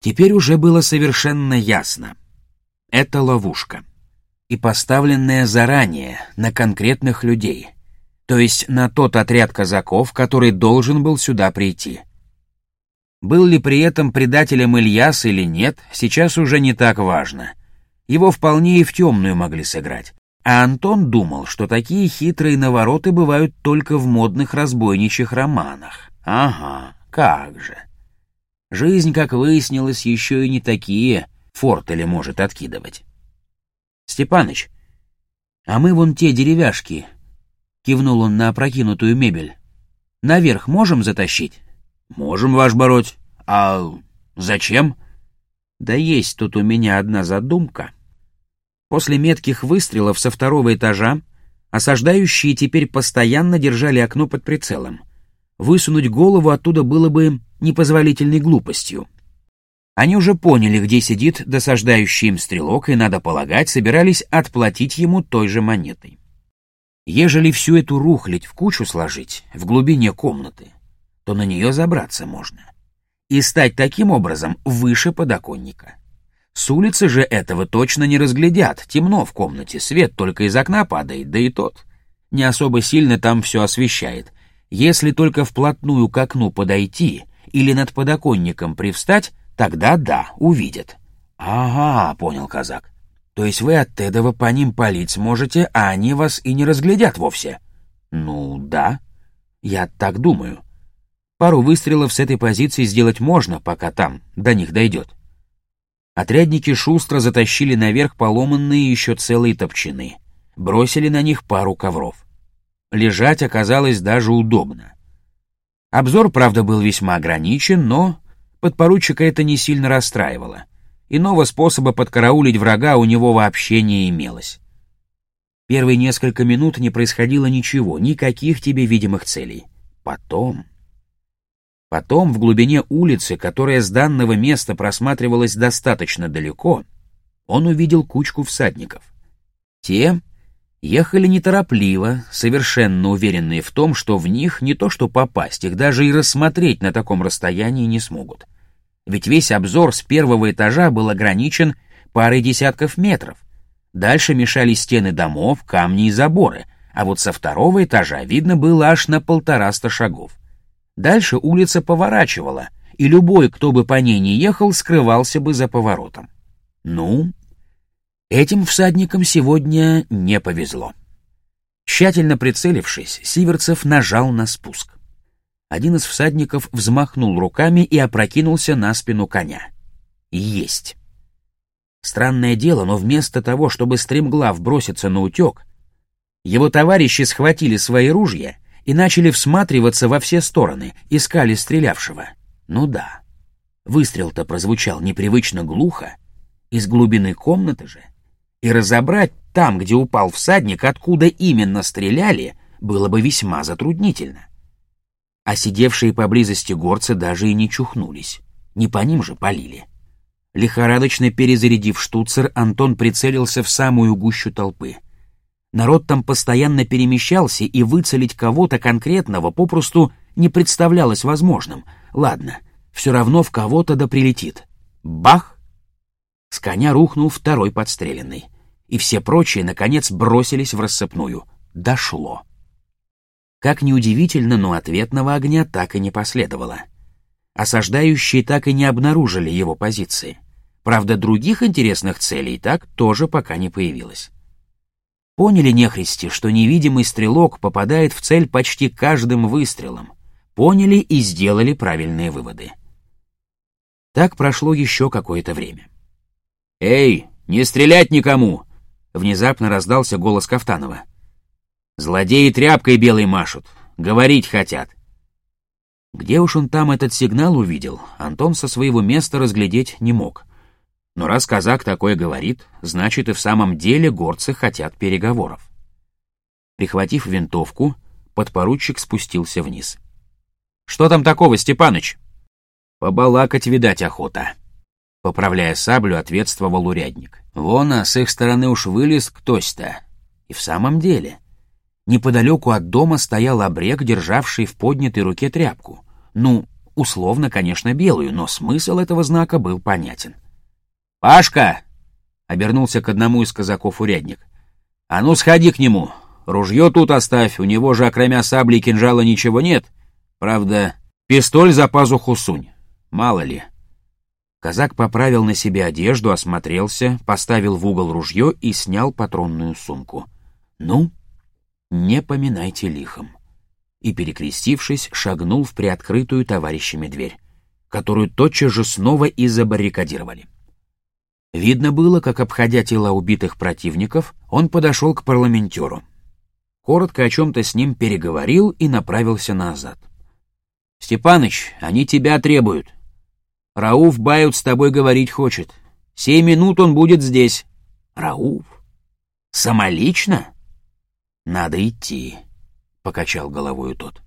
Теперь уже было совершенно ясно. Это ловушка. И поставленная заранее, на конкретных людей. То есть на тот отряд казаков, который должен был сюда прийти. Был ли при этом предателем Ильяс или нет, сейчас уже не так важно. Его вполне и в темную могли сыграть. А Антон думал, что такие хитрые навороты бывают только в модных разбойничьих романах. Ага, как же. Жизнь, как выяснилось, еще и не такие фортели может откидывать. «Степаныч, а мы вон те деревяшки», — кивнул он на опрокинутую мебель, — «наверх можем затащить?» «Можем, ваш бороть. А зачем?» «Да есть тут у меня одна задумка». После метких выстрелов со второго этажа осаждающие теперь постоянно держали окно под прицелом. Высунуть голову оттуда было бы непозволительной глупостью. Они уже поняли, где сидит досаждающий им стрелок, и, надо полагать, собирались отплатить ему той же монетой. Ежели всю эту рухлядь в кучу сложить в глубине комнаты, то на нее забраться можно. И стать таким образом выше подоконника. С улицы же этого точно не разглядят, темно в комнате, свет только из окна падает, да и тот. Не особо сильно там все освещает. Если только вплотную к окну подойти или над подоконником привстать, тогда да, увидят. «Ага», — понял казак. «То есть вы от этого по ним палить сможете, а они вас и не разглядят вовсе?» «Ну, да. Я так думаю. Пару выстрелов с этой позиции сделать можно, пока там, до них дойдет. Отрядники шустро затащили наверх поломанные еще целые топчины. Бросили на них пару ковров. Лежать оказалось даже удобно. Обзор, правда, был весьма ограничен, но подпоручика это не сильно расстраивало. Иного способа подкараулить врага у него вообще не имелось. Первые несколько минут не происходило ничего, никаких тебе видимых целей. Потом... Потом, в глубине улицы, которая с данного места просматривалась достаточно далеко, он увидел кучку всадников. Те ехали неторопливо, совершенно уверенные в том, что в них не то что попасть, их даже и рассмотреть на таком расстоянии не смогут. Ведь весь обзор с первого этажа был ограничен парой десятков метров. Дальше мешали стены домов, камни и заборы, а вот со второго этажа видно было аж на полтораста шагов. Дальше улица поворачивала, и любой, кто бы по ней не ехал, скрывался бы за поворотом. Ну, этим всадникам сегодня не повезло. Тщательно прицелившись, Сиверцев нажал на спуск. Один из всадников взмахнул руками и опрокинулся на спину коня. Есть. Странное дело, но вместо того, чтобы стремглав броситься на утек, его товарищи схватили свои ружья — и начали всматриваться во все стороны, искали стрелявшего. Ну да, выстрел-то прозвучал непривычно глухо, из глубины комнаты же, и разобрать там, где упал всадник, откуда именно стреляли, было бы весьма затруднительно. А сидевшие поблизости горцы даже и не чухнулись, не по ним же полили. Лихорадочно перезарядив штуцер, Антон прицелился в самую гущу толпы — Народ там постоянно перемещался, и выцелить кого-то конкретного попросту не представлялось возможным. Ладно, все равно в кого-то да прилетит. Бах! С коня рухнул второй подстреленный. И все прочие, наконец, бросились в рассыпную. Дошло. Как неудивительно, но ответного огня так и не последовало. Осаждающие так и не обнаружили его позиции. Правда, других интересных целей так тоже пока не появилось. Поняли нехристи, что невидимый стрелок попадает в цель почти каждым выстрелом. Поняли и сделали правильные выводы. Так прошло еще какое-то время. «Эй, не стрелять никому!» — внезапно раздался голос Кафтанова. «Злодеи тряпкой белой машут, говорить хотят». Где уж он там этот сигнал увидел, Антон со своего места разглядеть не мог. Но раз казак такое говорит, значит и в самом деле горцы хотят переговоров. Прихватив винтовку, подпоручик спустился вниз. «Что там такого, Степаныч?» «Побалакать, видать, охота». Поправляя саблю, ответствовал урядник. «Вон, а с их стороны уж вылез ktoсь-то». И в самом деле, неподалеку от дома стоял обрек, державший в поднятой руке тряпку. Ну, условно, конечно, белую, но смысл этого знака был понятен. «Пашка!» — обернулся к одному из казаков урядник. «А ну, сходи к нему. Ружье тут оставь, у него же, окромя сабли и кинжала, ничего нет. Правда, пистоль за пазуху сунь. Мало ли». Казак поправил на себе одежду, осмотрелся, поставил в угол ружье и снял патронную сумку. «Ну, не поминайте лихом». И, перекрестившись, шагнул в приоткрытую товарищами дверь, которую тотчас же снова и забаррикадировали. Видно было, как, обходя тела убитых противников, он подошел к парламентеру. Коротко о чем-то с ним переговорил и направился назад. «Степаныч, они тебя требуют. Рауф Бают с тобой говорить хочет. Сей минут он будет здесь. Рауф? Самолично? Надо идти, — покачал головою тот.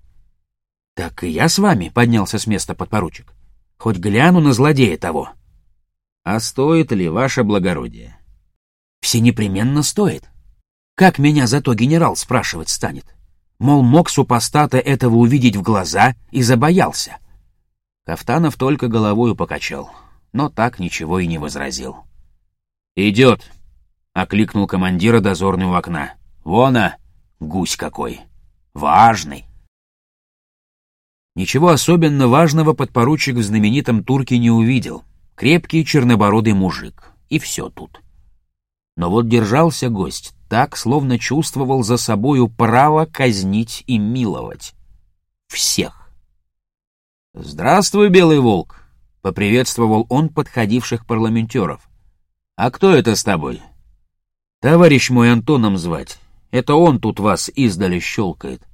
Так и я с вами, — поднялся с места подпоручик. Хоть гляну на злодея того. А стоит ли, ваше благородие? Все непременно стоит. Как меня зато генерал спрашивать станет? Мол, мог супостата этого увидеть в глаза и забоялся. Кафтанов только головою покачал, но так ничего и не возразил. «Идет!» — окликнул командира дозорный окна. «Вон, а! Гусь какой! Важный!» Ничего особенно важного подпоручик в знаменитом турке не увидел. Крепкий чернобородый мужик. И все тут. Но вот держался гость так, словно чувствовал за собою право казнить и миловать. Всех. «Здравствуй, Белый Волк!» — поприветствовал он подходивших парламентеров. «А кто это с тобой?» «Товарищ мой Антоном звать. Это он тут вас издали щелкает.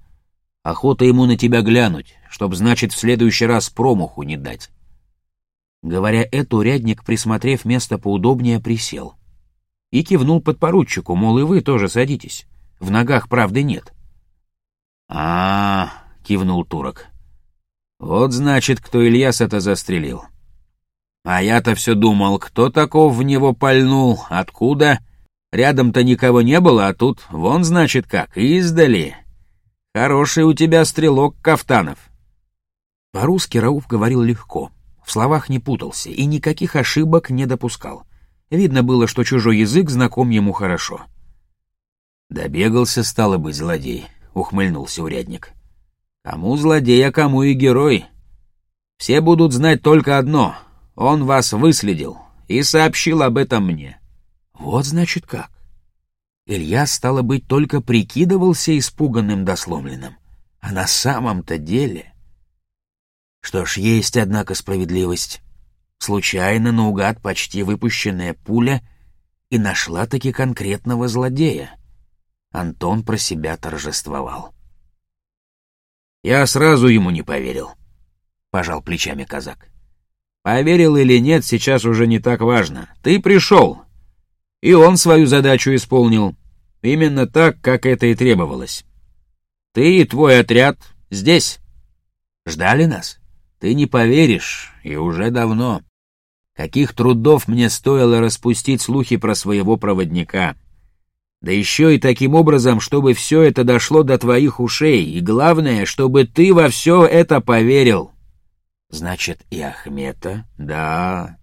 Охота ему на тебя глянуть, чтоб, значит, в следующий раз промаху не дать». Говоря это, урядник, присмотрев место поудобнее, присел. И кивнул подпоручику, мол, и вы тоже садитесь. В ногах правды нет. а, -а, -а кивнул турок. Вот значит, кто Ильяс это застрелил. А я-то все думал, кто таков в него пальнул, откуда? Рядом-то никого не было, а тут вон, значит, как, издали. Хороший у тебя стрелок, Кафтанов. По-русски Рауф говорил легко, в словах не путался и никаких ошибок не допускал. Видно было, что чужой язык знаком ему хорошо. «Добегался, стало быть, злодей», — ухмыльнулся урядник. Кому злодей, а кому и герой. Все будут знать только одно — он вас выследил и сообщил об этом мне. Вот значит как. Илья, стало быть, только прикидывался испуганным досломленным, а на самом-то деле... Что ж, есть, однако, справедливость. Случайно, наугад, почти выпущенная пуля и нашла-таки конкретного злодея. Антон про себя торжествовал. Я сразу ему не поверил, — пожал плечами казак. Поверил или нет, сейчас уже не так важно. Ты пришел, и он свою задачу исполнил. Именно так, как это и требовалось. Ты и твой отряд здесь. Ждали нас? Ты не поверишь, и уже давно. Каких трудов мне стоило распустить слухи про своего проводника — да еще и таким образом, чтобы все это дошло до твоих ушей, и главное, чтобы ты во все это поверил. Значит, и Ахмета? Да.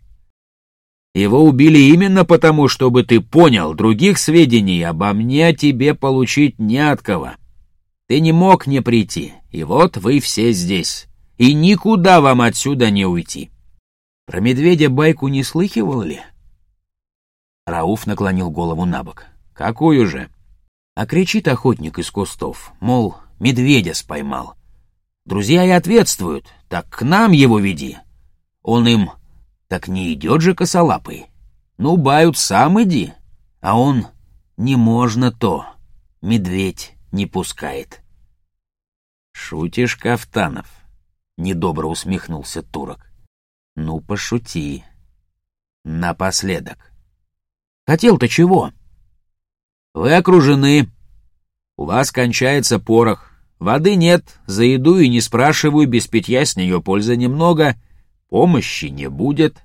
Его убили именно потому, чтобы ты понял, других сведений обо мне тебе получить не от кого. Ты не мог не прийти, и вот вы все здесь. И никуда вам отсюда не уйти. Про медведя байку не слыхивал ли? Рауф наклонил голову на бок. «Какую же?» А кричит охотник из кустов, мол, медведя споймал. Друзья и ответствуют, так к нам его веди. Он им, так не идет же косолапый. Ну, бают, сам иди. А он, не можно то, медведь не пускает. «Шутишь, Кафтанов?» — недобро усмехнулся турок. «Ну, пошути. Напоследок». «Хотел-то чего?» Вы окружены. У вас кончается порох. Воды нет, за еду и не спрашиваю, без питья с нее пользы немного. Помощи не будет.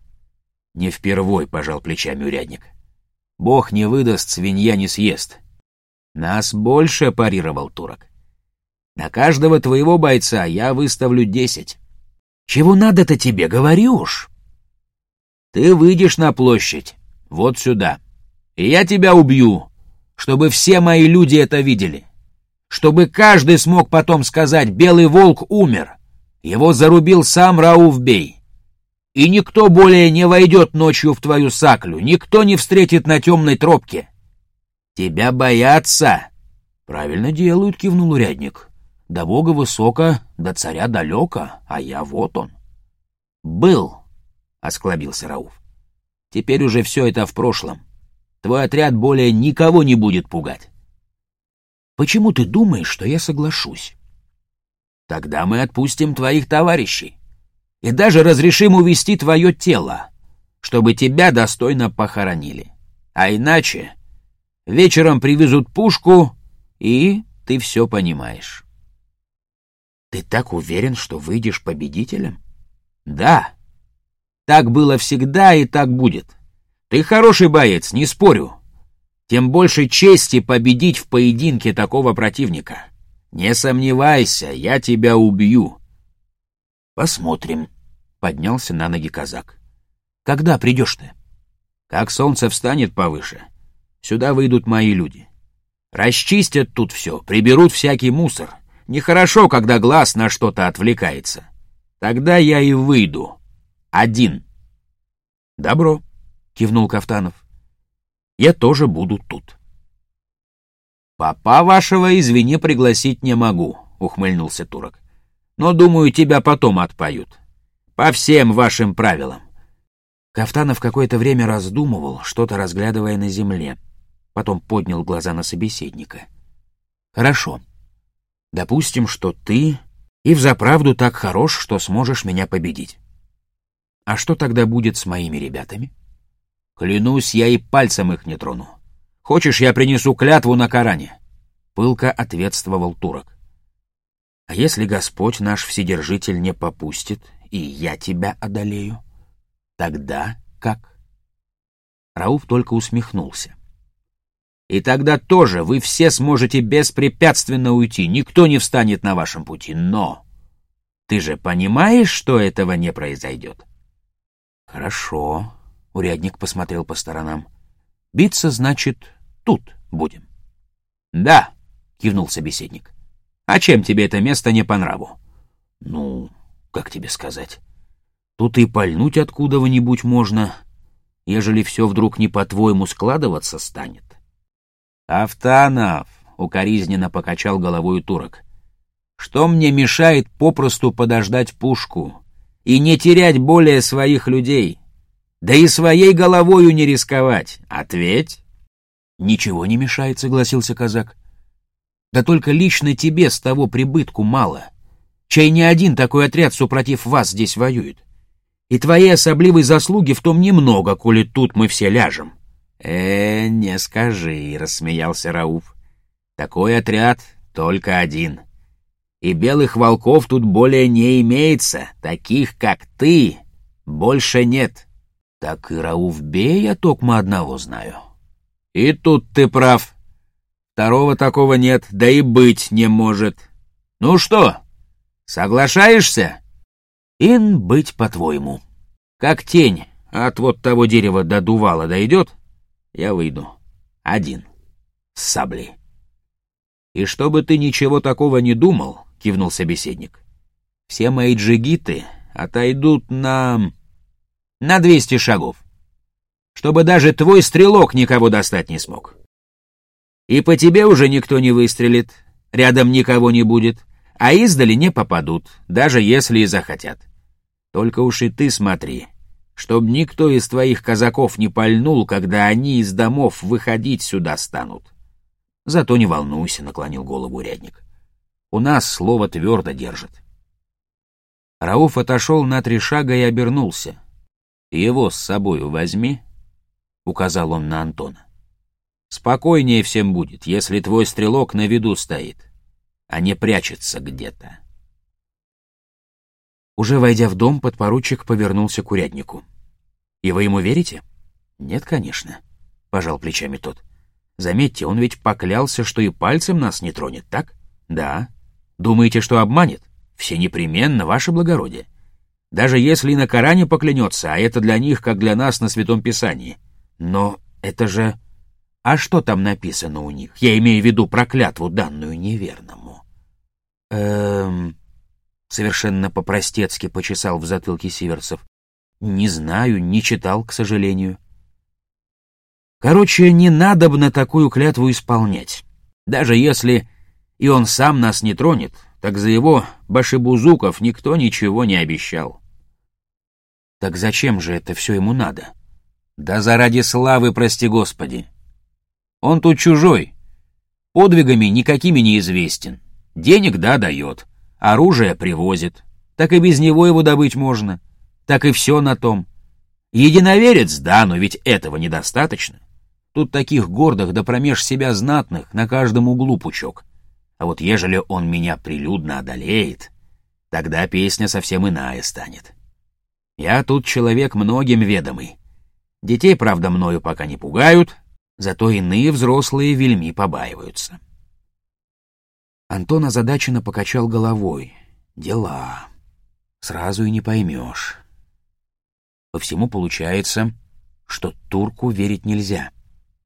Не впервой, пожал плечами урядник. Бог не выдаст, свинья не съест. Нас больше, парировал турок. На каждого твоего бойца я выставлю десять. Чего надо-то тебе, говори уж. Ты выйдешь на площадь, вот сюда, и я тебя убью, чтобы все мои люди это видели. Чтобы каждый смог потом сказать, белый волк умер. Его зарубил сам Рауф-бей. И никто более не войдет ночью в твою саклю, никто не встретит на темной тропке. Тебя боятся. Правильно делают, кивнул урядник. До бога высоко, до царя далеко, а я вот он. Был, осклабился Рауф. Теперь уже все это в прошлом. Твой отряд более никого не будет пугать. Почему ты думаешь, что я соглашусь? Тогда мы отпустим твоих товарищей и даже разрешим увести твое тело, чтобы тебя достойно похоронили. А иначе вечером привезут пушку, и ты все понимаешь. Ты так уверен, что выйдешь победителем? Да. Так было всегда и так будет. Ты хороший боец, не спорю. Тем больше чести победить в поединке такого противника. Не сомневайся, я тебя убью. Посмотрим, — поднялся на ноги казак. Когда придешь ты? Как солнце встанет повыше, сюда выйдут мои люди. Расчистят тут все, приберут всякий мусор. Нехорошо, когда глаз на что-то отвлекается. Тогда я и выйду. Один. Добро кивнул Кафтанов. Я тоже буду тут. Папа вашего, извини, пригласить не могу, ухмыльнулся турок. Но, думаю, тебя потом отпоют. По всем вашим правилам. Кафтанов какое-то время раздумывал, что-то разглядывая на земле. Потом поднял глаза на собеседника. «Хорошо. Допустим, что ты и взаправду так хорош, что сможешь меня победить. А что тогда будет с моими ребятами?» Клянусь, я и пальцем их не трону. Хочешь, я принесу клятву на Коране?» Пылко ответствовал турок. «А если Господь наш Вседержитель не попустит, и я тебя одолею, тогда как?» Рауф только усмехнулся. «И тогда тоже вы все сможете беспрепятственно уйти, никто не встанет на вашем пути, но...» «Ты же понимаешь, что этого не произойдет?» «Хорошо», Урядник посмотрел по сторонам. «Биться, значит, тут будем». «Да», — кивнул собеседник. «А чем тебе это место не по нраву?» «Ну, как тебе сказать? Тут и пальнуть откуда-нибудь можно, ежели все вдруг не по-твоему складываться станет». «Автанов!» — укоризненно покачал головой турок. «Что мне мешает попросту подождать пушку и не терять более своих людей?» Да и своей головою не рисковать. Ответь. Ничего не мешает, согласился казак. Да только лично тебе с того прибытку мало. Чай не один такой отряд, супротив вас, здесь воюет. И твоей особливой заслуги в том немного, коли тут мы все ляжем. Э, не скажи, рассмеялся Рауф. Такой отряд только один. И белых волков тут более не имеется, таких, как ты, больше нет. Так и Рауфбе я токмо одного знаю. И тут ты прав. Второго такого нет, да и быть не может. Ну что, соглашаешься? Ин быть по-твоему. Как тень от вот того дерева до дувала дойдет, я выйду. Один. С саблей. И чтобы ты ничего такого не думал, кивнул собеседник, все мои джигиты отойдут на на двести шагов, чтобы даже твой стрелок никого достать не смог. И по тебе уже никто не выстрелит, рядом никого не будет, а издали не попадут, даже если и захотят. Только уж и ты смотри, чтоб никто из твоих казаков не пальнул, когда они из домов выходить сюда станут. Зато не волнуйся, — наклонил голову урядник. У нас слово твердо держит. Рауф отошел на три шага и обернулся. «Его с собою возьми», — указал он на Антона. «Спокойнее всем будет, если твой стрелок на виду стоит, а не прячется где-то». Уже войдя в дом, подпоручик повернулся к уряднику. «И вы ему верите?» «Нет, конечно», — пожал плечами тот. «Заметьте, он ведь поклялся, что и пальцем нас не тронет, так?» «Да». «Думаете, что обманет?» «Все непременно, ваше благородие. Даже если на Коране поклянется, а это для них, как для нас на Святом Писании. Но это же... А что там написано у них? Я имею в виду проклятву, данную неверному. Эм... Совершенно по-простецки почесал в затылке Сиверцев. Не знаю, не читал, к сожалению. Короче, не надо бы на такую клятву исполнять. Даже если и он сам нас не тронет, так за его башибузуков никто ничего не обещал. Так зачем же это все ему надо? Да заради славы, прости господи. Он тут чужой, подвигами никакими не известен. Денег, да, дает, оружие привозит. Так и без него его добыть можно. Так и все на том. Единоверец, да, но ведь этого недостаточно. Тут таких гордых да промеж себя знатных на каждом углу пучок. А вот ежели он меня прилюдно одолеет, тогда песня совсем иная станет. Я тут человек многим ведомый. Детей, правда, мною пока не пугают, зато иные взрослые вельми побаиваются. Антон озадаченно покачал головой. Дела. Сразу и не поймешь. По всему получается, что турку верить нельзя.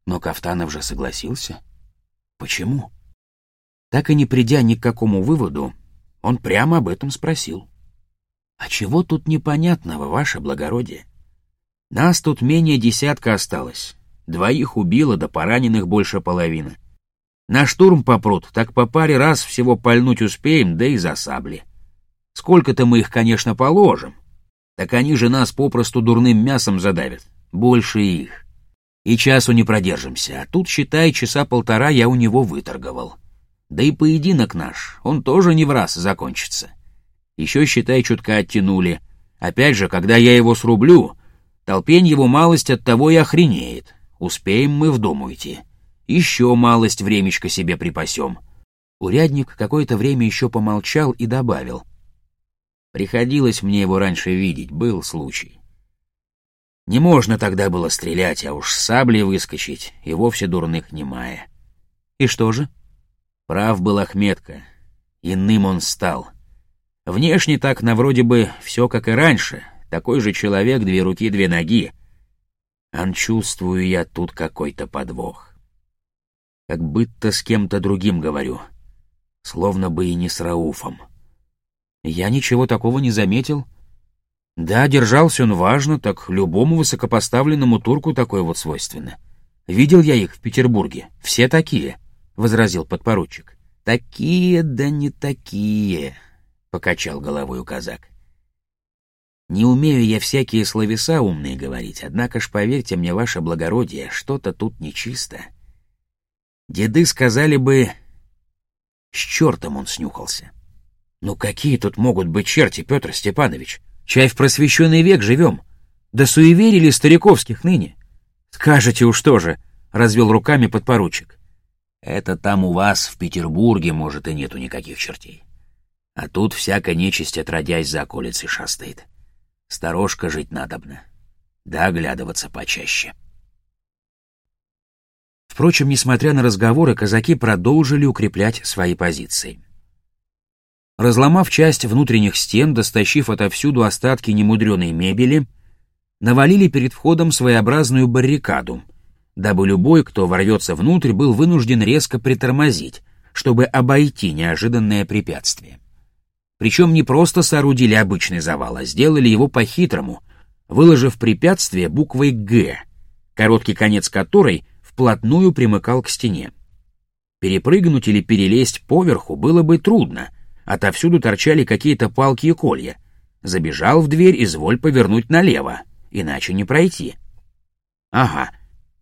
Но Кафтанов же согласился. Почему? Так и не придя ни к какому выводу, он прямо об этом спросил. «А чего тут непонятного, ваше благородие? Нас тут менее десятка осталось. Двоих убило, да пораненых больше половины. На штурм попрут, так по паре раз всего пальнуть успеем, да и за сабли. Сколько-то мы их, конечно, положим. Так они же нас попросту дурным мясом задавят. Больше их. И часу не продержимся, а тут, считай, часа полтора я у него выторговал. Да и поединок наш, он тоже не в раз закончится. Еще, считай, чутка оттянули. Опять же, когда я его срублю, толпень его малость от того и охренеет. Успеем мы в дом уйти. Еще малость времечко себе припасем. Урядник какое-то время еще помолчал и добавил. Приходилось мне его раньше видеть, был случай. Не можно тогда было стрелять, а уж саблей выскочить, и вовсе дурных немая. И что же? Прав был Ахметка. Иным он стал. Внешне так на вроде бы все как и раньше. Такой же человек, две руки, две ноги. Ан чувствую я тут какой-то подвох. Как будто с кем-то другим говорю. Словно бы и не с Рауфом. Я ничего такого не заметил. Да, держался он важно, так любому высокопоставленному турку такое вот свойственно. Видел я их в Петербурге, все такие, — возразил подпоручик. Такие да не такие, — покачал головой казак. Не умею я всякие словеса умные говорить, однако ж, поверьте мне, ваше благородие, что-то тут нечисто. Деды сказали бы, с чертом он снюхался. Ну какие тут могут быть черти, Петр Степанович? Чай в просвещенный век живем. Да суеверили стариковских ныне. Скажете уж тоже, — развел руками подпоручик. Это там у вас, в Петербурге, может, и нету никаких чертей. А тут всякая нечисть, отродясь за околицей, шастает. Сторожка жить надобно. Да оглядываться почаще. Впрочем, несмотря на разговоры, казаки продолжили укреплять свои позиции. Разломав часть внутренних стен, достащив отовсюду остатки немудреной мебели, навалили перед входом своеобразную баррикаду, дабы любой, кто ворвется внутрь, был вынужден резко притормозить, чтобы обойти неожиданное препятствие. Причем не просто соорудили обычный завал, а сделали его по-хитрому, выложив препятствие буквой «Г», короткий конец которой вплотную примыкал к стене. Перепрыгнуть или перелезть поверху было бы трудно — Отовсюду торчали какие-то палки и колья. Забежал в дверь, изволь повернуть налево, иначе не пройти. Ага,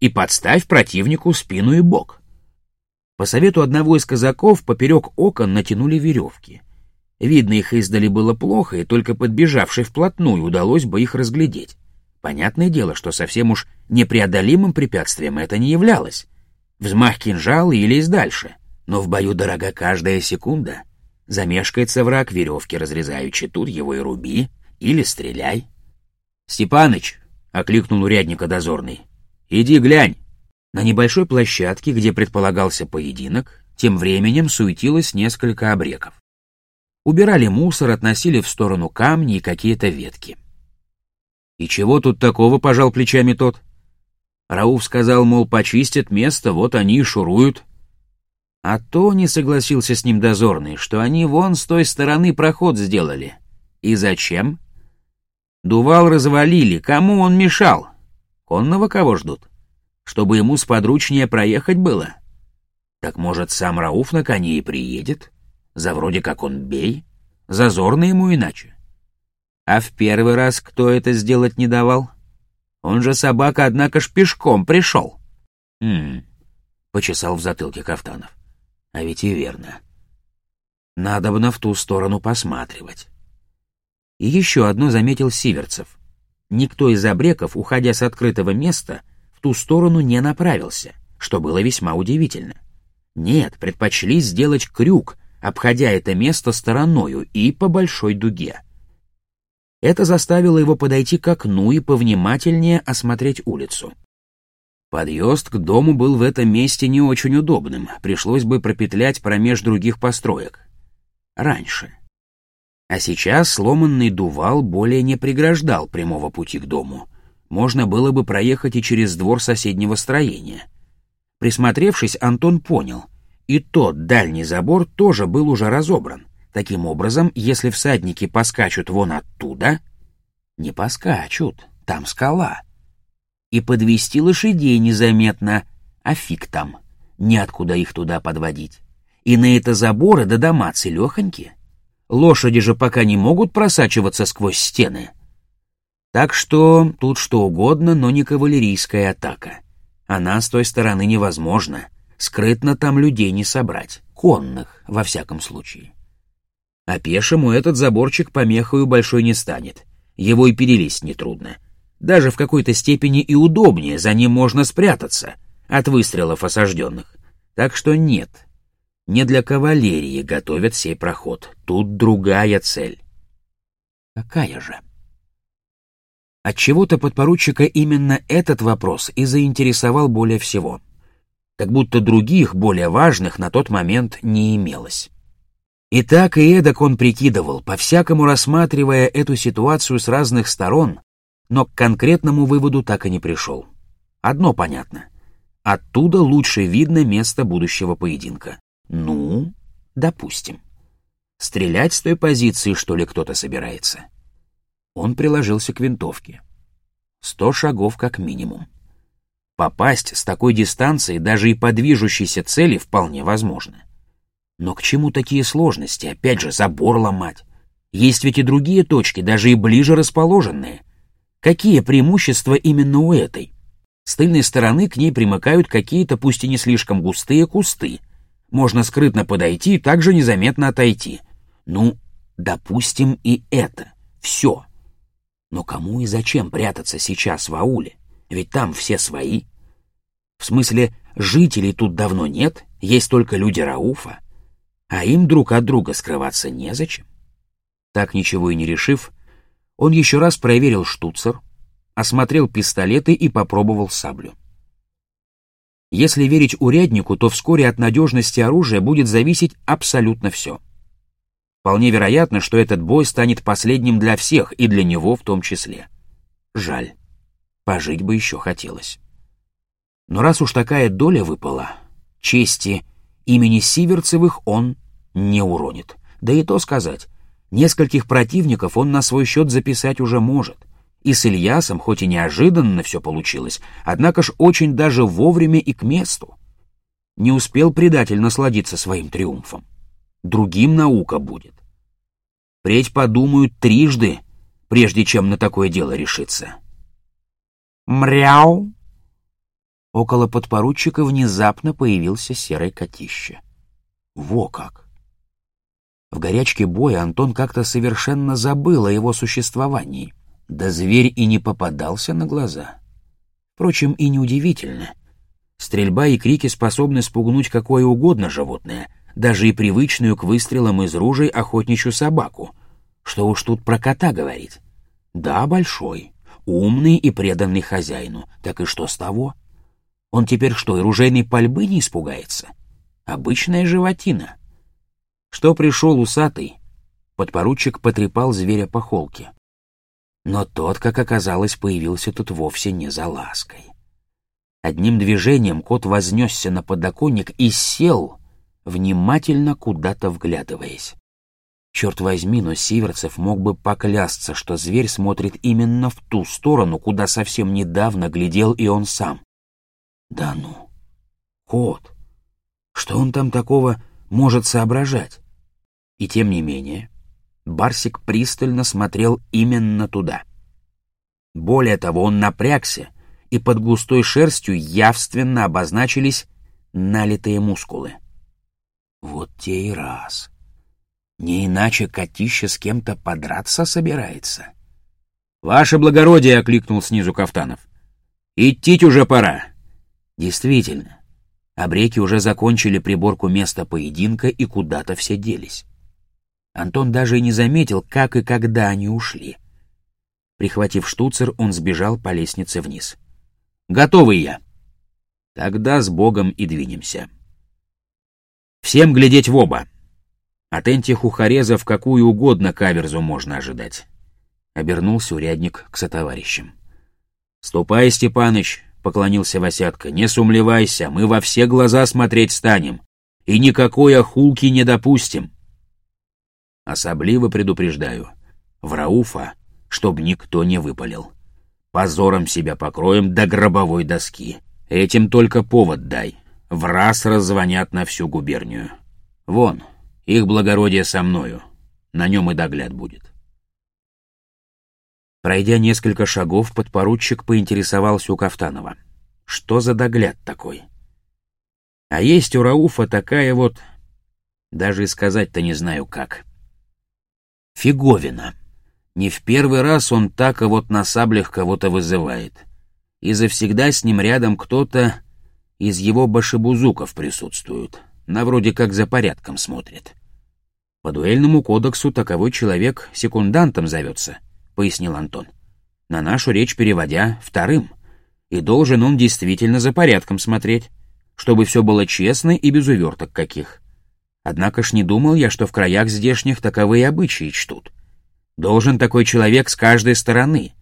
и подставь противнику спину и бок. По совету одного из казаков поперек окон натянули веревки. Видно, их издали было плохо, и только подбежавший вплотную удалось бы их разглядеть. Понятное дело, что совсем уж непреодолимым препятствием это не являлось. Взмах кинжала или из дальше. Но в бою дорога каждая секунда — Замешкается враг, веревки разрезаючи, тут его и руби, или стреляй. «Степаныч!» — окликнул урядника дозорный. «Иди глянь!» На небольшой площадке, где предполагался поединок, тем временем суетилось несколько обреков. Убирали мусор, относили в сторону камни и какие-то ветки. «И чего тут такого?» — пожал плечами тот. Рауф сказал, мол, почистят место, вот они и шуруют. А то не согласился с ним дозорный, что они вон с той стороны проход сделали. И зачем? Дувал развалили, кому он мешал? Конного кого ждут? Чтобы ему сподручнее проехать было? Так может, сам Рауф на коне и приедет? За вроде как он бей? Зазорно ему иначе. А в первый раз кто это сделать не давал? Он же собака, однако ж пешком пришел. Хм, почесал в затылке Кафтанов. А ведь и верно. Надобно в ту сторону посматривать. И еще одно заметил Сиверцев. Никто из обреков, уходя с открытого места, в ту сторону не направился, что было весьма удивительно. Нет, предпочли сделать крюк, обходя это место стороною и по большой дуге. Это заставило его подойти к окну и повнимательнее осмотреть улицу. Подъезд к дому был в этом месте не очень удобным, пришлось бы пропетлять промеж других построек. Раньше. А сейчас сломанный дувал более не преграждал прямого пути к дому. Можно было бы проехать и через двор соседнего строения. Присмотревшись, Антон понял, и тот дальний забор тоже был уже разобран. Таким образом, если всадники поскачут вон оттуда... Не поскачут, там скала. И подвести лошадей незаметно, а фиг там, неоткуда их туда подводить. И на это заборы до дома целехоньки. Лошади же пока не могут просачиваться сквозь стены. Так что тут что угодно, но не кавалерийская атака. Она с той стороны невозможна. Скрытно там людей не собрать, конных, во всяком случае. А пешему этот заборчик помехою большой не станет. Его и перелезть нетрудно. Даже в какой-то степени и удобнее, за ним можно спрятаться от выстрелов осажденных. Так что нет, не для кавалерии готовят сей проход. Тут другая цель. Какая же? Отчего-то подпоручика именно этот вопрос и заинтересовал более всего. Как будто других, более важных, на тот момент не имелось. И так и эдак он прикидывал, по-всякому рассматривая эту ситуацию с разных сторон, но к конкретному выводу так и не пришел. Одно понятно. Оттуда лучше видно место будущего поединка. Ну, допустим. Стрелять с той позиции, что ли, кто-то собирается? Он приложился к винтовке. Сто шагов как минимум. Попасть с такой дистанции даже и по движущейся цели вполне возможно. Но к чему такие сложности? Опять же, забор ломать. Есть ведь и другие точки, даже и ближе расположенные. Какие преимущества именно у этой? С тыльной стороны к ней примыкают какие-то, пусть и не слишком густые, кусты. Можно скрытно подойти и также незаметно отойти. Ну, допустим, и это. Все. Но кому и зачем прятаться сейчас в ауле? Ведь там все свои. В смысле, жителей тут давно нет, есть только люди Рауфа а им друг от друга скрываться незачем. Так ничего и не решив, он еще раз проверил штуцер, осмотрел пистолеты и попробовал саблю. Если верить уряднику, то вскоре от надежности оружия будет зависеть абсолютно все. Вполне вероятно, что этот бой станет последним для всех, и для него в том числе. Жаль. Пожить бы еще хотелось. Но раз уж такая доля выпала, чести имени Сиверцевых он не уронит. Да и то сказать, нескольких противников он на свой счет записать уже может. И с Ильясом, хоть и неожиданно все получилось, однако ж очень даже вовремя и к месту. Не успел предатель насладиться своим триумфом. Другим наука будет. Впредь подумают трижды, прежде чем на такое дело решиться. «Мряу!» Около подпоручика внезапно появился серое котище. Во как! В горячке боя Антон как-то совершенно забыл о его существовании. Да зверь и не попадался на глаза. Впрочем, и неудивительно. Стрельба и крики способны спугнуть какое угодно животное, даже и привычную к выстрелам из ружей охотничью собаку. Что уж тут про кота говорить. Да, большой, умный и преданный хозяину. Так и что с того? Он теперь что, и ружейной пальбы не испугается? Обычная животина — что пришел усатый, Подпоручик потрепал зверя по холке. Но тот, как оказалось, появился тут вовсе не за лаской. Одним движением кот вознесся на подоконник и сел, внимательно куда-то вглядываясь. Черт возьми, но Сиверцев мог бы поклясться, что зверь смотрит именно в ту сторону, куда совсем недавно глядел и он сам. Да ну, кот, что он там такого может соображать? И тем не менее, Барсик пристально смотрел именно туда. Более того, он напрягся, и под густой шерстью явственно обозначились налитые мускулы. Вот те и раз. Не иначе котище с кем-то подраться собирается. «Ваше благородие!» — окликнул снизу Кафтанов. «Идти уже пора!» Действительно, обреки уже закончили приборку места поединка и куда-то все делись. Антон даже и не заметил, как и когда они ушли. Прихватив штуцер, он сбежал по лестнице вниз. «Готовый я!» «Тогда с Богом и двинемся!» «Всем глядеть в оба!» От этих ухарезов какую угодно каверзу можно ожидать. Обернулся урядник к сотоварищам. «Ступай, Степаныч!» — поклонился Васятка. «Не сумлевайся, мы во все глаза смотреть станем, и никакой охулки не допустим!» Особливо предупреждаю, в Рауфа, чтоб никто не выпалил. Позором себя покроем до гробовой доски. Этим только повод дай. В раз раззвонят на всю губернию. Вон, их благородие со мною. На нем и догляд будет. Пройдя несколько шагов, подпоручик поинтересовался у Кафтанова. Что за догляд такой? А есть у Рауфа такая вот... Даже и сказать-то не знаю как. Фиговина. Не в первый раз он так и вот на саблях кого-то вызывает. И завсегда с ним рядом кто-то из его башебузуков присутствует. На вроде как за порядком смотрит. По дуэльному кодексу таковой человек секундантом зовется, пояснил Антон. На нашу речь переводя вторым. И должен он действительно за порядком смотреть, чтобы все было честно и без уверток каких. Однако ж не думал я, что в краях здешних таковые обычаи чтут. Должен такой человек с каждой стороны.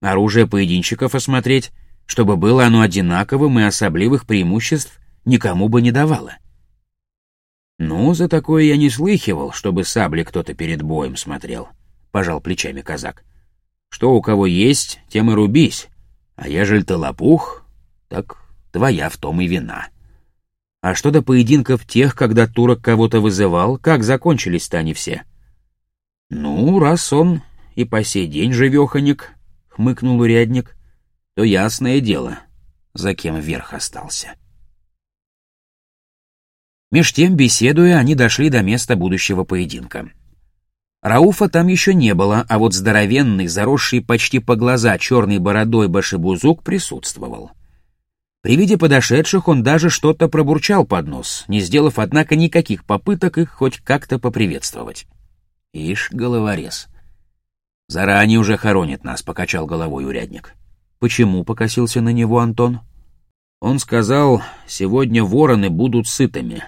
Оружие поединщиков осмотреть, чтобы было оно одинаковым и особливых преимуществ никому бы не давало. «Ну, за такое я не слыхивал, чтобы сабли кто-то перед боем смотрел», — пожал плечами казак. «Что у кого есть, тем и рубись, а ежели ты лопух, так твоя в том и вина». А что до поединков тех, когда турок кого-то вызывал, как закончились-то они все? Ну, раз он и по сей день живеханик, хмыкнул урядник, то ясное дело, за кем верх остался. Меж тем, беседуя, они дошли до места будущего поединка. Рауфа там еще не было, а вот здоровенный, заросший почти по глаза черной бородой башибузук присутствовал. При виде подошедших он даже что-то пробурчал под нос, не сделав, однако, никаких попыток их хоть как-то поприветствовать. Ишь, головорез. Заранее уже хоронит нас, покачал головой урядник. Почему покосился на него Антон? Он сказал, сегодня вороны будут сытыми.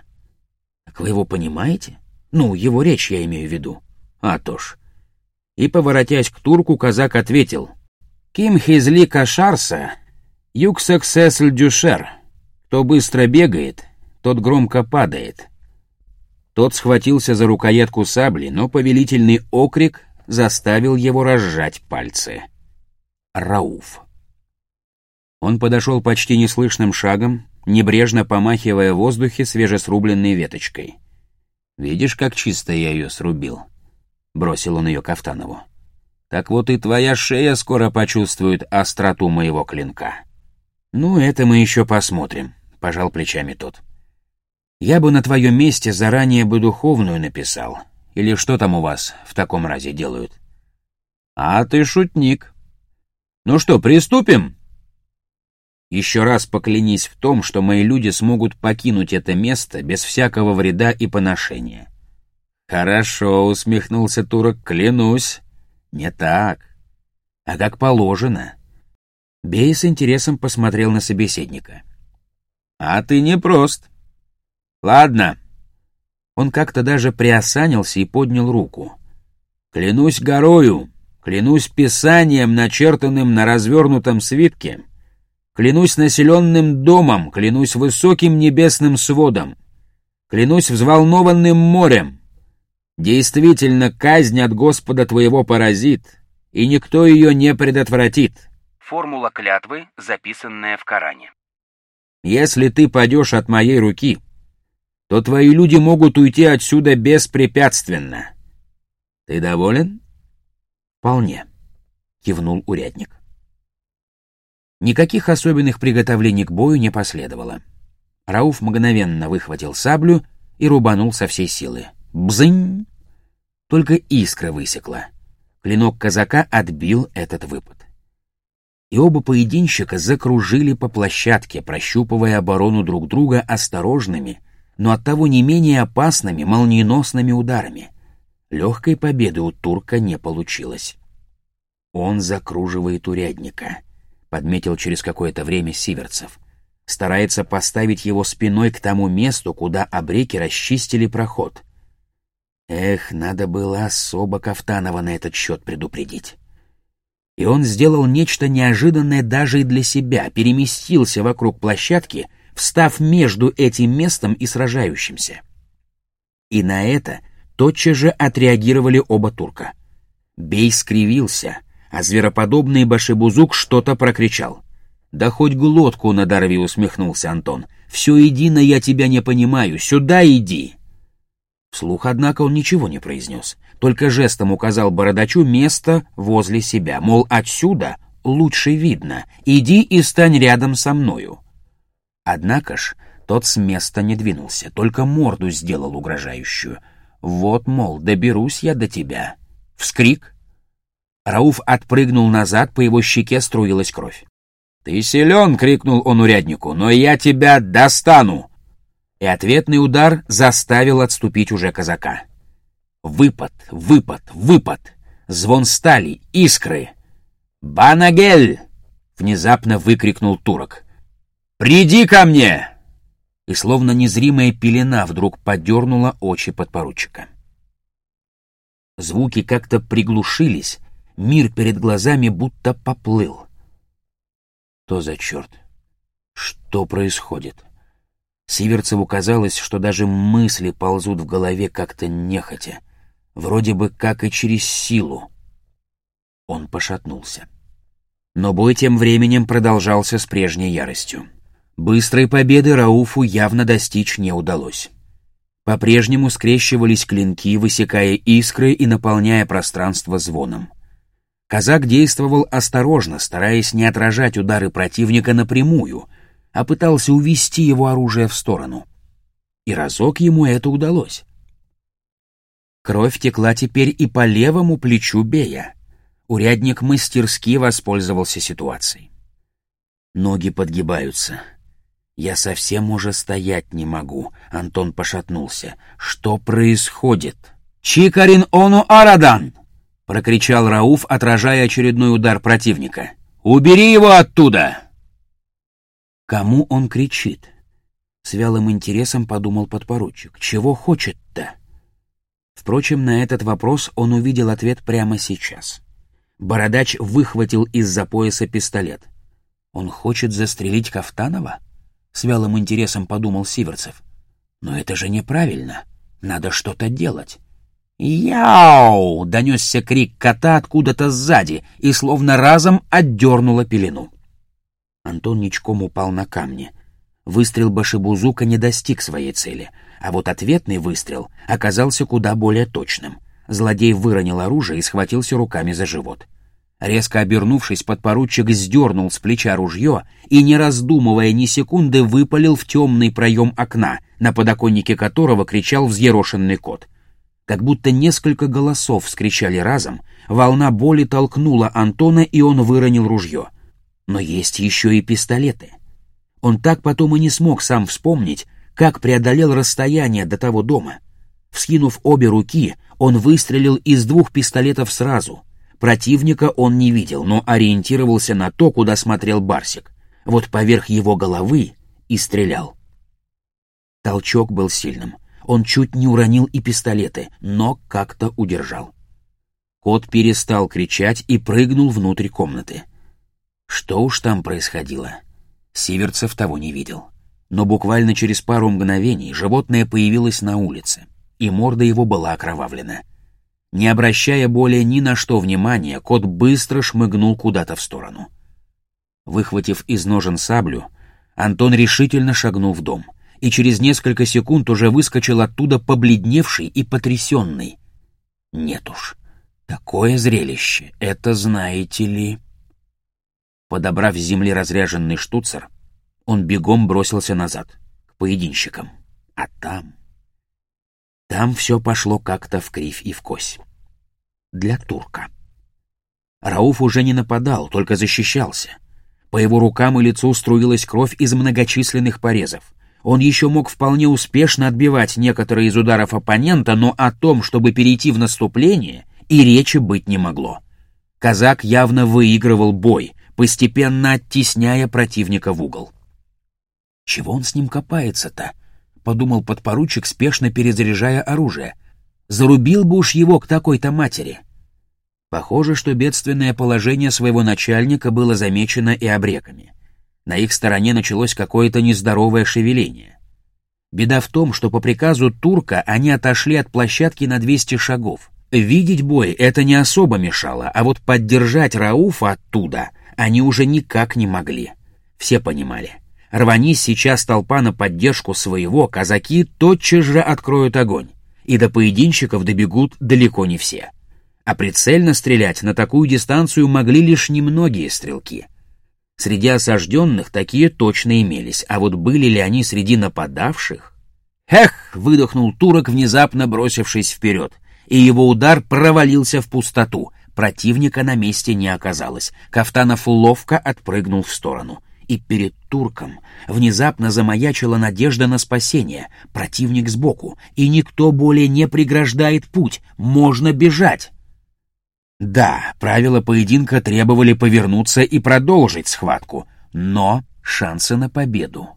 Так вы его понимаете? Ну, его речь я имею в виду. А то ж. И, поворотясь к турку, казак ответил. «Ким хизли кашарса, Юксаксесль дюшер. Кто быстро бегает, тот громко падает. Тот схватился за рукоятку сабли, но повелительный окрик заставил его разжать пальцы. Рауф. Он подошел почти неслышным шагом, небрежно помахивая в воздухе свежесрубленной веточкой. «Видишь, как чисто я ее срубил?» — бросил он ее Кафтанову. «Так вот и твоя шея скоро почувствует остроту моего клинка». «Ну, это мы еще посмотрим», — пожал плечами тот. «Я бы на твоем месте заранее бы духовную написал. Или что там у вас в таком разе делают?» «А ты шутник. Ну что, приступим?» «Еще раз поклянись в том, что мои люди смогут покинуть это место без всякого вреда и поношения». «Хорошо», — усмехнулся турок, — «клянусь». «Не так, а как положено». Бей с интересом посмотрел на собеседника. «А ты не прост. Ладно». Он как-то даже приосанился и поднял руку. Клянусь горою, клянусь писанием, начертанным на развернутом свитке, клянусь населенным домом, клянусь высоким небесным сводом, клянусь взволнованным морем. Действительно, казнь от Господа твоего поразит, и никто ее не предотвратит. Формула клятвы, записанная в Коране. Если ты падешь от моей руки, то твои люди могут уйти отсюда беспрепятственно. Ты доволен? Вполне, кивнул урядник. Никаких особенных приготовлений к бою не последовало. Рауф мгновенно выхватил саблю и рубанул со всей силы. Бзынь! Только искра высекла. Клинок казака отбил этот выпад. И оба поединщика закружили по площадке, прощупывая оборону друг друга осторожными, но оттого не менее опасными молниеносными ударами. Легкой победы у турка не получилось. «Он закруживает урядника», — подметил через какое-то время Сиверцев. «Старается поставить его спиной к тому месту, куда обреки расчистили проход». Эх, надо было особо Кафтанова на этот счет предупредить. И он сделал нечто неожиданное даже и для себя, переместился вокруг площадки — встав между этим местом и сражающимся. И на это тотчас же отреагировали оба турка. Бей скривился, а звероподобный башибузук что-то прокричал. «Да хоть глотку надорви», — усмехнулся Антон. «Все едино я тебя не понимаю, сюда иди!» Вслух, однако, он ничего не произнес, только жестом указал бородачу место возле себя, мол, отсюда лучше видно, иди и стань рядом со мною. Однако ж, тот с места не двинулся, только морду сделал угрожающую. «Вот, мол, доберусь я до тебя». Вскрик. Рауф отпрыгнул назад, по его щеке струилась кровь. «Ты силен!» — крикнул он уряднику. «Но я тебя достану!» И ответный удар заставил отступить уже казака. Выпад, выпад, выпад! Звон стали, искры! «Банагель!» — внезапно выкрикнул турок. «Приди ко мне!» И словно незримая пелена вдруг подернула очи подпоручика. Звуки как-то приглушились, мир перед глазами будто поплыл. То за черт? Что происходит? Сиверцеву казалось, что даже мысли ползут в голове как-то нехотя, вроде бы как и через силу. Он пошатнулся. Но бой тем временем продолжался с прежней яростью. Быстрой победы Рауфу явно достичь не удалось. По-прежнему скрещивались клинки, высекая искры и наполняя пространство звоном. Казак действовал осторожно, стараясь не отражать удары противника напрямую, а пытался увести его оружие в сторону. И разок ему это удалось. Кровь текла теперь и по левому плечу Бея. Урядник мастерски воспользовался ситуацией. Ноги подгибаются — «Я совсем уже стоять не могу», — Антон пошатнулся. «Что происходит?» «Чикарин ону арадан!» — прокричал Рауф, отражая очередной удар противника. «Убери его оттуда!» Кому он кричит? С вялым интересом подумал подпоручик. Чего хочет-то? Впрочем, на этот вопрос он увидел ответ прямо сейчас. Бородач выхватил из-за пояса пистолет. Он хочет застрелить Кафтанова? с вялым интересом подумал Сиверцев. Но это же неправильно. Надо что-то делать. «Яу!» — донесся крик кота откуда-то сзади и словно разом отдернуло пелену. Антон ничком упал на камни. Выстрел башибузука не достиг своей цели, а вот ответный выстрел оказался куда более точным. Злодей выронил оружие и схватился руками за живот. Резко обернувшись, подпоручик сдернул с плеча ружье и, не раздумывая ни секунды, выпалил в темный проем окна, на подоконнике которого кричал взъерошенный кот. Как будто несколько голосов вскричали разом, волна боли толкнула Антона, и он выронил ружье. Но есть еще и пистолеты. Он так потом и не смог сам вспомнить, как преодолел расстояние до того дома. Вскинув обе руки, он выстрелил из двух пистолетов сразу — Противника он не видел, но ориентировался на то, куда смотрел Барсик. Вот поверх его головы и стрелял. Толчок был сильным. Он чуть не уронил и пистолеты, но как-то удержал. Кот перестал кричать и прыгнул внутрь комнаты. Что уж там происходило? Сиверцев того не видел. Но буквально через пару мгновений животное появилось на улице, и морда его была окровавлена. Не обращая более ни на что внимания, кот быстро шмыгнул куда-то в сторону. Выхватив из ножен саблю, Антон решительно шагнул в дом, и через несколько секунд уже выскочил оттуда побледневший и потрясенный. Нет уж, такое зрелище, это знаете ли... Подобрав с земли разряженный штуцер, он бегом бросился назад, к поединщикам. А там... Там все пошло как-то в кривь и в кось. Для турка. Рауф уже не нападал, только защищался. По его рукам и лицу струилась кровь из многочисленных порезов. Он еще мог вполне успешно отбивать некоторые из ударов оппонента, но о том, чтобы перейти в наступление, и речи быть не могло. Казак явно выигрывал бой, постепенно оттесняя противника в угол. «Чего он с ним копается-то?» — подумал подпоручик, спешно перезаряжая оружие. «Зарубил бы уж его к такой-то матери!» Похоже, что бедственное положение своего начальника было замечено и обреками. На их стороне началось какое-то нездоровое шевеление. Беда в том, что по приказу турка они отошли от площадки на 200 шагов. Видеть бой это не особо мешало, а вот поддержать Рауфа оттуда они уже никак не могли. Все понимали. Рванись сейчас толпа на поддержку своего, казаки тотчас же откроют огонь, и до поединщиков добегут далеко не все. А прицельно стрелять на такую дистанцию могли лишь немногие стрелки. Среди осажденных такие точно имелись, а вот были ли они среди нападавших? «Эх!» — выдохнул турок, внезапно бросившись вперед, и его удар провалился в пустоту, Противника на месте не оказалось. Кафтанов ловко отпрыгнул в сторону. И перед турком внезапно замаячила надежда на спасение. Противник сбоку, и никто более не преграждает путь. Можно бежать. Да, правила поединка требовали повернуться и продолжить схватку, но шансы на победу.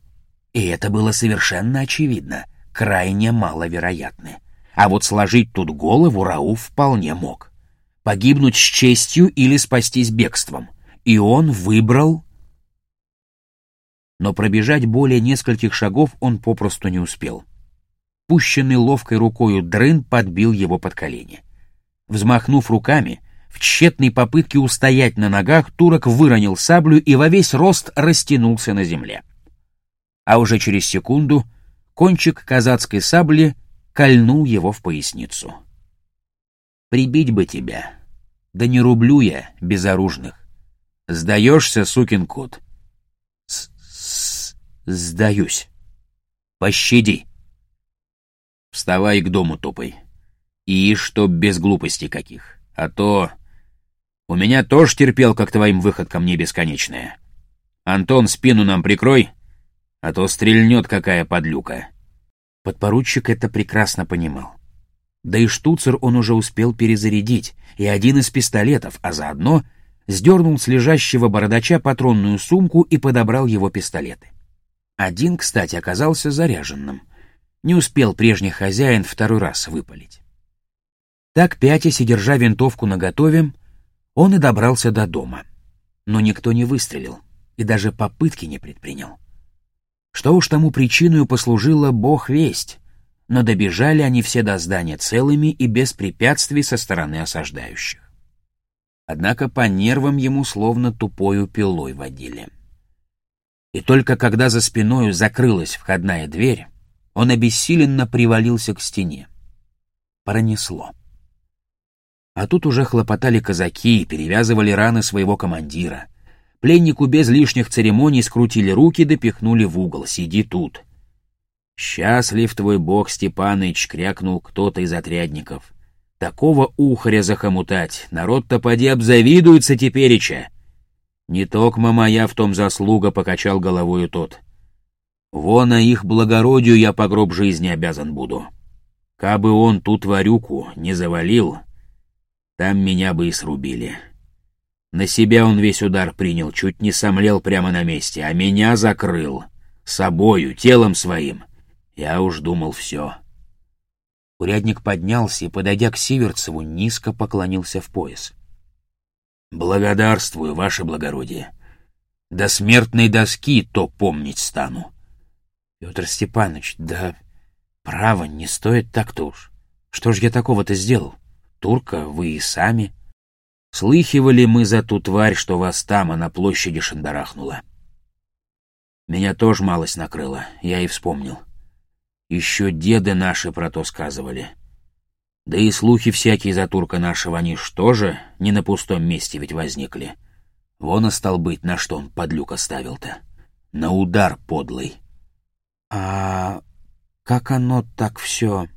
И это было совершенно очевидно, крайне маловероятны. А вот сложить тут голову Рауф вполне мог погибнуть с честью или спастись бегством. И он выбрал... Но пробежать более нескольких шагов он попросту не успел. Пущенный ловкой рукою дрын подбил его под колени. Взмахнув руками, в тщетной попытке устоять на ногах, турок выронил саблю и во весь рост растянулся на земле. А уже через секунду кончик казацкой сабли кольнул его в поясницу. Прибить бы тебя. Да не рублю я безоружных. Сдаешься, сукин кот? С -с Сдаюсь. Пощади. Вставай к дому топай. И чтоб без глупостей каких. А то... У меня тоже терпел, как твоим выходкам не бесконечная. Антон, спину нам прикрой, а то стрельнет какая подлюка. Подпоручик это прекрасно понимал. Да и штуцер он уже успел перезарядить, и один из пистолетов, а заодно сдернул с лежащего бородача патронную сумку и подобрал его пистолеты. Один, кстати, оказался заряженным. Не успел прежний хозяин второй раз выпалить. Так, пятясь и держа винтовку наготове, он и добрался до дома. Но никто не выстрелил и даже попытки не предпринял. Что уж тому причиной послужило бог весть но добежали они все до здания целыми и без препятствий со стороны осаждающих. Однако по нервам ему словно тупою пилой водили. И только когда за спиною закрылась входная дверь, он обессиленно привалился к стене. Пронесло. А тут уже хлопотали казаки, перевязывали раны своего командира. Пленнику без лишних церемоний скрутили руки, допихнули в угол. «Сиди тут, «Счастлив твой бог, Степаныч!» — крякнул кто-то из отрядников. «Такого ухаря захомутать! Народ-то поди обзавидуется тепереча!» «Не токма моя в том заслуга», — покачал головою тот. «Вон, а их благородию я по гроб жизни обязан буду. Кабы он ту тварюку не завалил, там меня бы и срубили. На себя он весь удар принял, чуть не сомлел прямо на месте, а меня закрыл. Собою, телом своим. Я уж думал все. Урядник поднялся и, подойдя к Сиверцеву, низко поклонился в пояс. «Благодарствую, ваше благородие. До смертной доски то помнить стану». «Петр Степанович, да право, не стоит так-то уж. Что ж я такого-то сделал? Турка, вы и сами». Слыхивали мы за ту тварь, что вас там, а на площади шандарахнула. Меня тоже малость накрыла, я и вспомнил. Еще деды наши про то сказывали. Да и слухи всякие за турка нашего, они что же не на пустом месте ведь возникли. Вон, а стал быть, на что он подлюк оставил-то. На удар подлый. А как оно так все?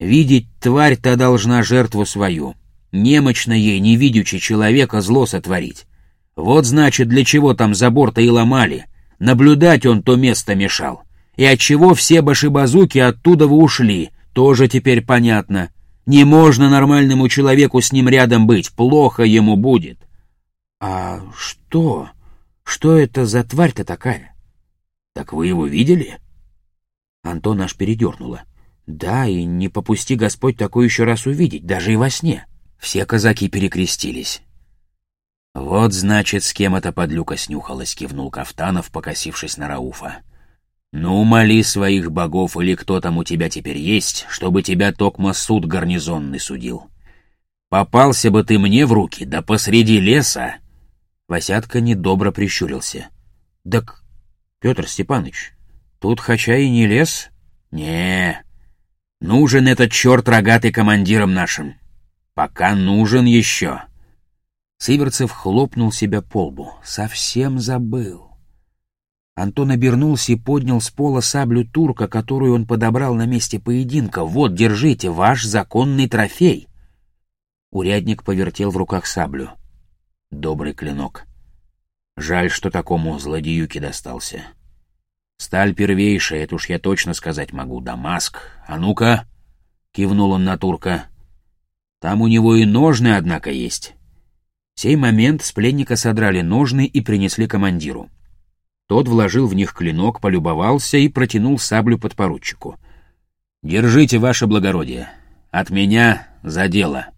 Видеть тварь-то должна жертву свою. Немощно ей, не видячи человека, зло сотворить. Вот значит, для чего там забор-то и ломали. Наблюдать он то место мешал и отчего все башибазуки оттуда вы ушли, тоже теперь понятно. Не можно нормальному человеку с ним рядом быть, плохо ему будет. А что? Что это за тварь-то такая? Так вы его видели? Антон аж передернуло. Да, и не попусти Господь такое еще раз увидеть, даже и во сне. Все казаки перекрестились. «Вот, значит, с кем эта подлюка снюхалась», — кивнул Кафтанов, покосившись на Рауфа. «Ну, моли своих богов или кто там у тебя теперь есть, чтобы тебя токмо суд гарнизонный судил. Попался бы ты мне в руки, да посреди леса!» Васятка недобро прищурился. «Так, Петр Степанович, тут хотя и не лес?» «Не, нужен этот черт рогатый командиром нашим. Пока нужен еще». Сыверцев хлопнул себя по лбу. Совсем забыл. Антон обернулся и поднял с пола саблю турка, которую он подобрал на месте поединка. «Вот, держите, ваш законный трофей!» Урядник повертел в руках саблю. Добрый клинок. Жаль, что такому злодеюке достался. Сталь первейшая, это уж я точно сказать могу. Дамаск. А ну-ка!» — кивнул он на турка. «Там у него и ножны, однако, есть». В сей момент с пленника содрали ножны и принесли командиру. Тот вложил в них клинок, полюбовался и протянул саблю подпоручику. «Держите, ваше благородие. От меня за дело.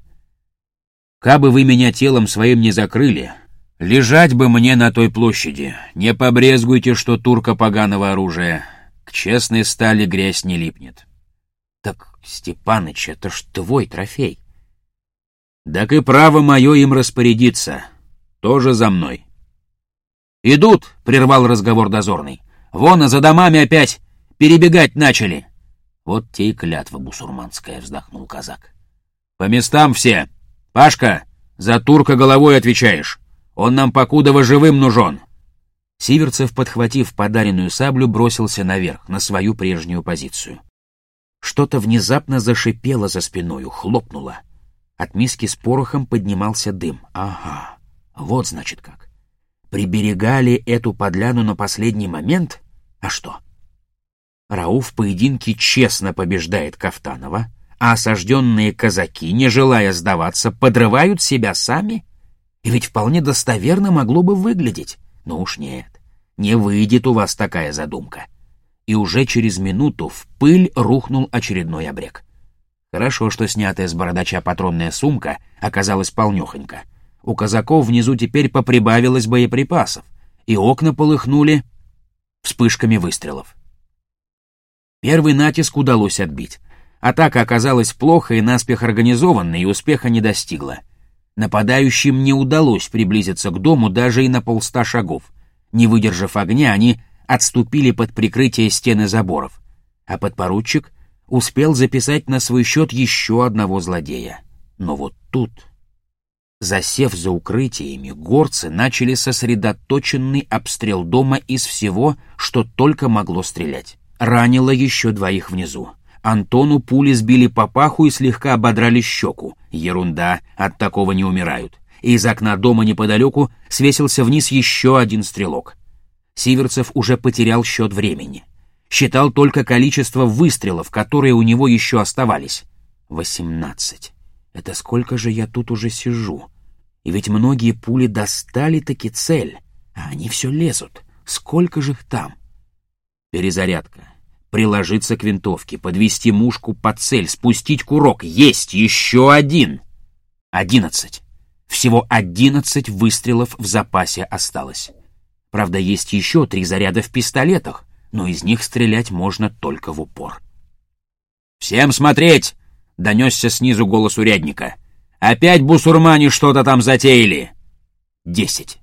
Кабы вы меня телом своим не закрыли, лежать бы мне на той площади. Не побрезгуйте, что турка поганого оружия. К честной стали грязь не липнет». «Так, Степаныч, это ж твой трофей». «Так и право мое им распорядиться. Тоже за мной». «Идут!» — прервал разговор дозорный. «Вон, а за домами опять перебегать начали!» «Вот те и клятва бусурманская!» — вздохнул казак. «По местам все! Пашка, за турка головой отвечаешь! Он нам покудово живым нужен!» Сиверцев, подхватив подаренную саблю, бросился наверх, на свою прежнюю позицию. Что-то внезапно зашипело за спиною, хлопнуло. От миски с порохом поднимался дым. Ага, вот значит как приберегали эту подляну на последний момент? А что? Рауф в поединке честно побеждает Кафтанова, а осажденные казаки, не желая сдаваться, подрывают себя сами? И ведь вполне достоверно могло бы выглядеть. Но уж нет, не выйдет у вас такая задумка. И уже через минуту в пыль рухнул очередной обрек. Хорошо, что снятая с бородача патронная сумка оказалась полнёхонька — у казаков внизу теперь поприбавилось боеприпасов, и окна полыхнули вспышками выстрелов. Первый натиск удалось отбить. Атака оказалась плохо и наспех организованной, и успеха не достигла. Нападающим не удалось приблизиться к дому даже и на полста шагов. Не выдержав огня, они отступили под прикрытие стены заборов, а подпоручик успел записать на свой счет еще одного злодея. Но вот тут Засев за укрытиями, горцы начали сосредоточенный обстрел дома из всего, что только могло стрелять. Ранило еще двоих внизу. Антону пули сбили по паху и слегка ободрали щеку. Ерунда, от такого не умирают. Из окна дома неподалеку свесился вниз еще один стрелок. Сиверцев уже потерял счет времени. Считал только количество выстрелов, которые у него еще оставались. Восемнадцать. Это сколько же я тут уже сижу? И ведь многие пули достали таки цель, а они все лезут. Сколько же их там? Перезарядка. Приложиться к винтовке, подвести мушку под цель, спустить курок. Есть еще один. Одиннадцать. Всего одиннадцать выстрелов в запасе осталось. Правда, есть еще три заряда в пистолетах, но из них стрелять можно только в упор. «Всем смотреть!» — донесся снизу голос урядника. «Опять бусурмане что-то там затеяли!» Десять.